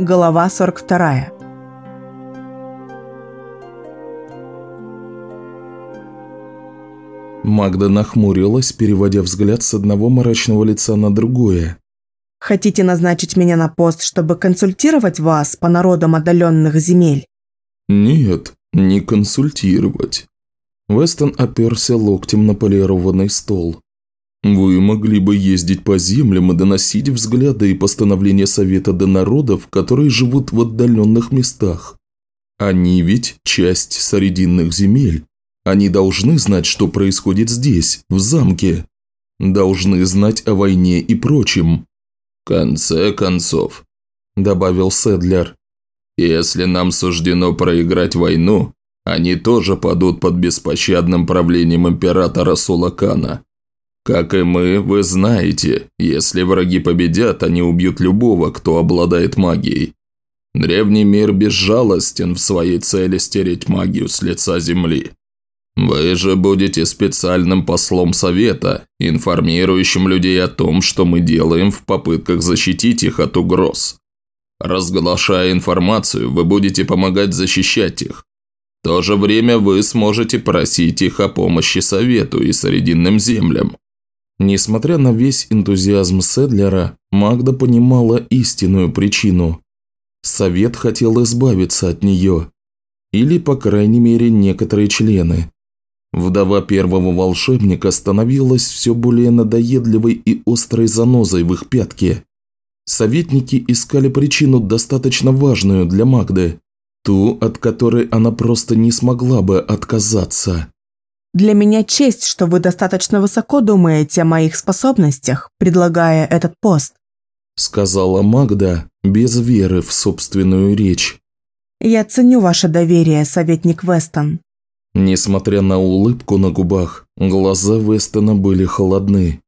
Голова 42. Магда нахмурилась, переводя взгляд с одного мрачного лица на другое. Хотите назначить меня на пост, чтобы консультировать вас по народам отдаленных земель? Нет, не консультировать. Вестон оперся локтем на полированный стол. Вы могли бы ездить по землям и доносить взгляды и постановления Совета до народов, которые живут в отдаленных местах. Они ведь часть Срединных земель. Они должны знать, что происходит здесь, в замке. Должны знать о войне и прочем конце концов», – добавил Седлер, – «если нам суждено проиграть войну, они тоже падут под беспощадным правлением императора Сулакана. Как и мы, вы знаете, если враги победят, они убьют любого, кто обладает магией. Древний мир безжалостен в своей цели стереть магию с лица земли. Вы же будете специальным послом Совета, информирующим людей о том, что мы делаем в попытках защитить их от угроз. Разглашая информацию, вы будете помогать защищать их. В то же время вы сможете просить их о помощи Совету и Срединным землям. Несмотря на весь энтузиазм Седлера, Магда понимала истинную причину. Совет хотел избавиться от нее. Или, по крайней мере, некоторые члены. Вдова первого волшебника становилась все более надоедливой и острой занозой в их пятке. Советники искали причину достаточно важную для Магды, ту, от которой она просто не смогла бы отказаться. «Для меня честь, что вы достаточно высоко думаете о моих способностях, предлагая этот пост», сказала Магда без веры в собственную речь. «Я ценю ваше доверие, советник Вестон. Несмотря на улыбку на губах, глаза Вестона были холодны.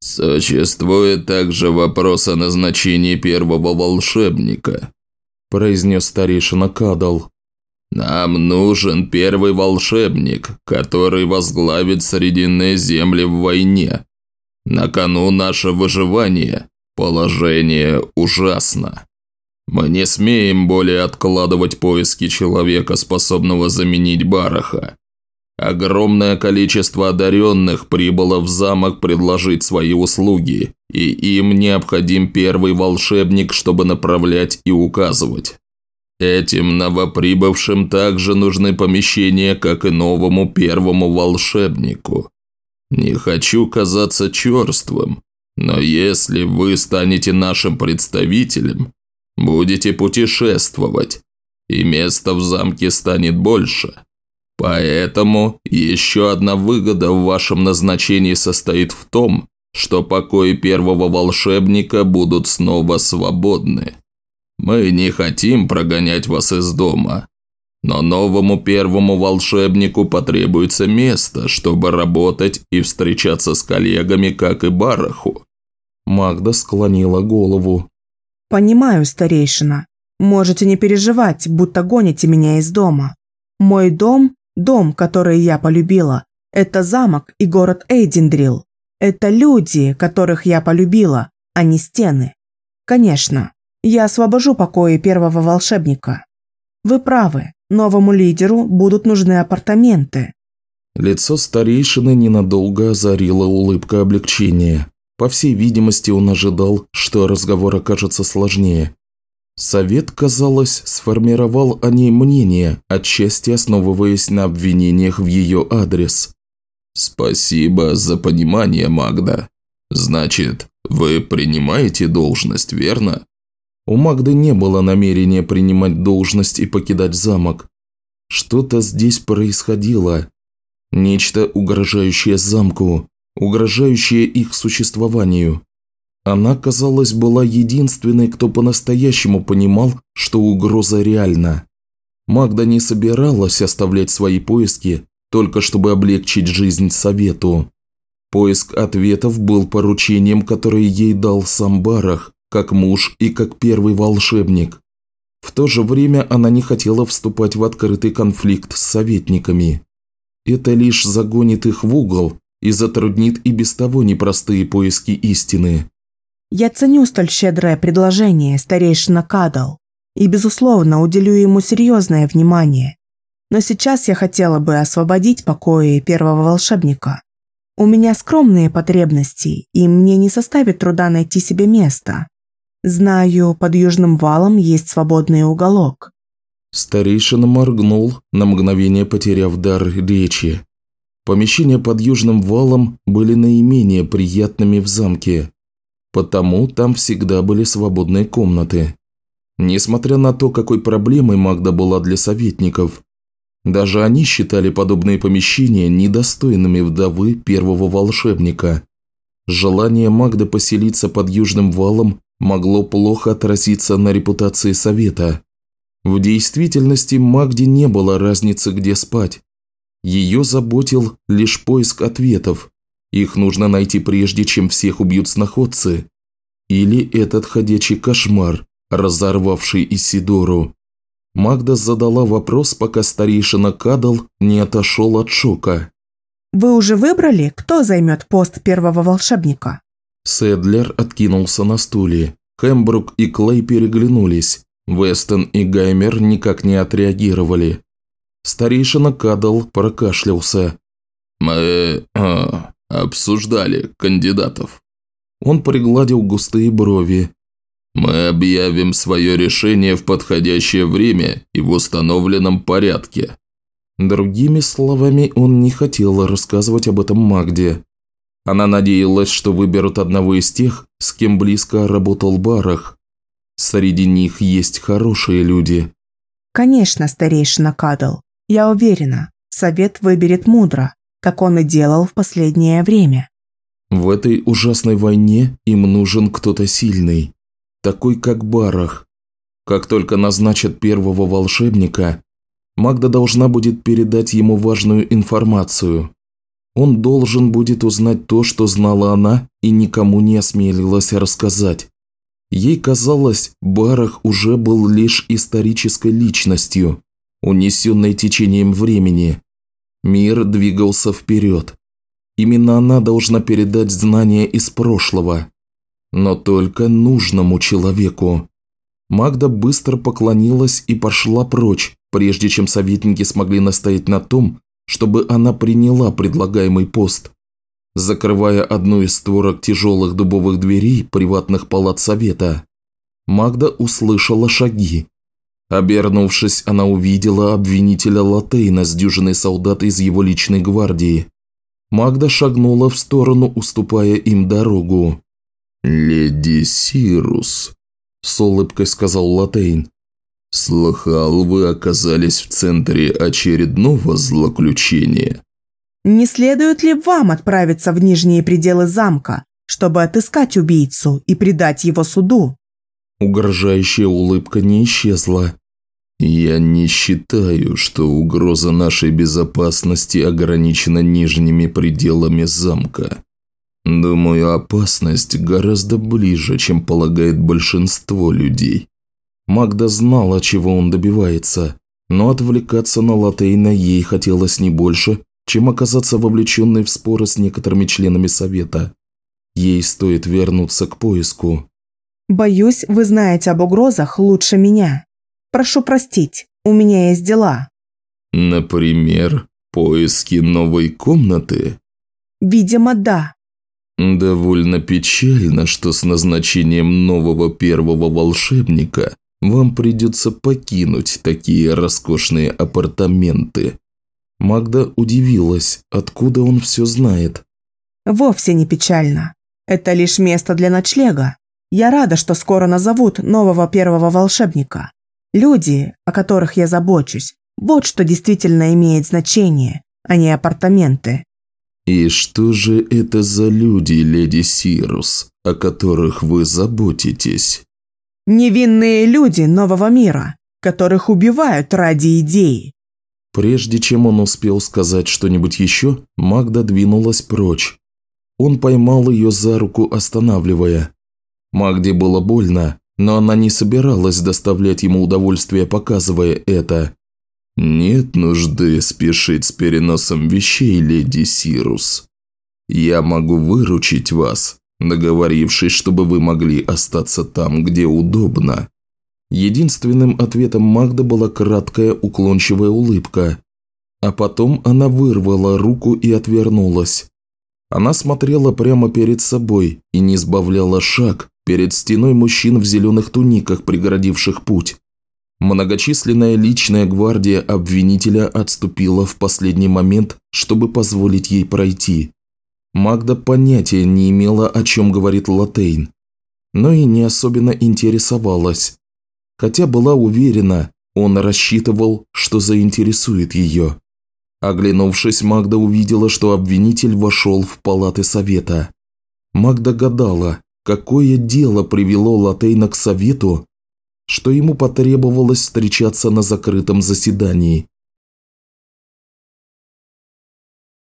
«Существует также вопрос о назначении первого волшебника», – произнес старейшина Кадал. «Нам нужен первый волшебник, который возглавит Срединные земли в войне. На кону наше выживание. Положение ужасно». Мы не смеем более откладывать поиски человека, способного заменить Бараха. Огромное количество одаренных прибыло в замок предложить свои услуги, и им необходим первый волшебник, чтобы направлять и указывать. Этим новоприбывшим также нужны помещения, как и новому первому волшебнику. Не хочу казаться черствым, но если вы станете нашим представителем, Будете путешествовать, и места в замке станет больше. Поэтому еще одна выгода в вашем назначении состоит в том, что покои первого волшебника будут снова свободны. Мы не хотим прогонять вас из дома, но новому первому волшебнику потребуется место, чтобы работать и встречаться с коллегами, как и Бараху». Магда склонила голову. «Понимаю, старейшина. Можете не переживать, будто гоните меня из дома. Мой дом – дом, который я полюбила. Это замок и город Эйдиндрил. Это люди, которых я полюбила, а не стены. Конечно, я освобожу покои первого волшебника. Вы правы, новому лидеру будут нужны апартаменты». Лицо старейшины ненадолго озарила улыбка облегчения. По всей видимости, он ожидал, что разговор окажется сложнее. Совет, казалось, сформировал о ней мнение, отчасти основываясь на обвинениях в ее адрес. «Спасибо за понимание, Магда. Значит, вы принимаете должность, верно?» У Магды не было намерения принимать должность и покидать замок. Что-то здесь происходило. Нечто, угрожающее замку, угрожающее их существованию. Она, казалось, была единственной, кто по-настоящему понимал, что угроза реальна. Магда не собиралась оставлять свои поиски, только чтобы облегчить жизнь Совету. Поиск ответов был поручением, которое ей дал сам Барах, как муж и как первый волшебник. В то же время она не хотела вступать в открытый конфликт с советниками. Это лишь загонит их в угол, и затруднит и без того непростые поиски истины. «Я ценю столь щедрое предложение, старейшина Кадал», и, безусловно, уделю ему серьезное внимание. Но сейчас я хотела бы освободить покои первого волшебника. У меня скромные потребности, и мне не составит труда найти себе место. Знаю, под южным валом есть свободный уголок. Старейшина моргнул, на мгновение потеряв дар речи. Помещения под южным валом были наименее приятными в замке, потому там всегда были свободные комнаты. Несмотря на то, какой проблемой Магда была для советников, даже они считали подобные помещения недостойными вдовы первого волшебника. Желание Магды поселиться под Южным валом могло плохо отразиться на репутации совета. В действительности Магде не было разницы, где спать. Ее заботил лишь поиск ответов. Их нужно найти прежде, чем всех убьют сноходцы. Или этот ходячий кошмар, разорвавший Исидору. Магда задала вопрос, пока старейшина Кадал не отошел от шока. «Вы уже выбрали, кто займет пост первого волшебника?» Седлер откинулся на стуле. Хэмбрук и Клей переглянулись. Вестон и Гаймер никак не отреагировали. Старейшина Кадал прокашлялся. «Мы а, обсуждали кандидатов». Он пригладил густые брови. Мы объявим свое решение в подходящее время и в установленном порядке». Другими словами, он не хотел рассказывать об этом Магде. Она надеялась, что выберут одного из тех, с кем близко работал Барах. Среди них есть хорошие люди. «Конечно, старейшина Кадл. Я уверена, совет выберет мудро, как он и делал в последнее время». В этой ужасной войне им нужен кто-то сильный такой как Барах. Как только назначат первого волшебника, Магда должна будет передать ему важную информацию. Он должен будет узнать то, что знала она и никому не осмелилась рассказать. Ей казалось, Барах уже был лишь исторической личностью, унесенной течением времени. Мир двигался вперед. Именно она должна передать знания из прошлого но только нужному человеку. Магда быстро поклонилась и пошла прочь, прежде чем советники смогли настоять на том, чтобы она приняла предлагаемый пост. Закрывая одну из створок тяжелых дубовых дверей приватных палат совета, Магда услышала шаги. Обернувшись, она увидела обвинителя Латейна с дюжиной солдат из его личной гвардии. Магда шагнула в сторону, уступая им дорогу. «Леди Сирус», – с улыбкой сказал Латейн. «Слыхал, вы оказались в центре очередного злоключения». «Не следует ли вам отправиться в нижние пределы замка, чтобы отыскать убийцу и предать его суду?» Угрожающая улыбка не исчезла. «Я не считаю, что угроза нашей безопасности ограничена нижними пределами замка. Думаю, опасность гораздо ближе, чем полагает большинство людей. Магда знала, чего он добивается, но отвлекаться на Латейна ей хотелось не больше, чем оказаться вовлеченной в споры с некоторыми членами Совета. Ей стоит вернуться к поиску. «Боюсь, вы знаете об угрозах лучше меня. Прошу простить, у меня есть дела». «Например, поиски новой комнаты?» «Видимо, да. Довольно печально, что с назначением нового первого волшебника вам придется покинуть такие роскошные апартаменты. Магда удивилась, откуда он все знает. Вовсе не печально. Это лишь место для ночлега. Я рада, что скоро назовут нового первого волшебника. Люди, о которых я забочусь, вот что действительно имеет значение, а не апартаменты. «И что же это за люди, леди Сирус, о которых вы заботитесь?» «Невинные люди нового мира, которых убивают ради идеи». Прежде чем он успел сказать что-нибудь еще, Магда двинулась прочь. Он поймал ее за руку, останавливая. Магде было больно, но она не собиралась доставлять ему удовольствие, показывая это. «Нет нужды спешить с переносом вещей, леди Сирус. Я могу выручить вас, договорившись, чтобы вы могли остаться там, где удобно. Единственным ответом Магда была краткая уклончивая улыбка. А потом она вырвала руку и отвернулась. Она смотрела прямо перед собой и не сбавляла шаг перед стеной мужчин в зеленых туниках, преградивших путь. Многочисленная личная гвардия обвинителя отступила в последний момент, чтобы позволить ей пройти. Магда понятия не имела, о чем говорит Латейн, но и не особенно интересовалась. Хотя была уверена, он рассчитывал, что заинтересует ее. Оглянувшись, Магда увидела, что обвинитель вошел в палаты совета. Магда гадала, какое дело привело Латейна к совету, что ему потребовалось встречаться на закрытом заседании.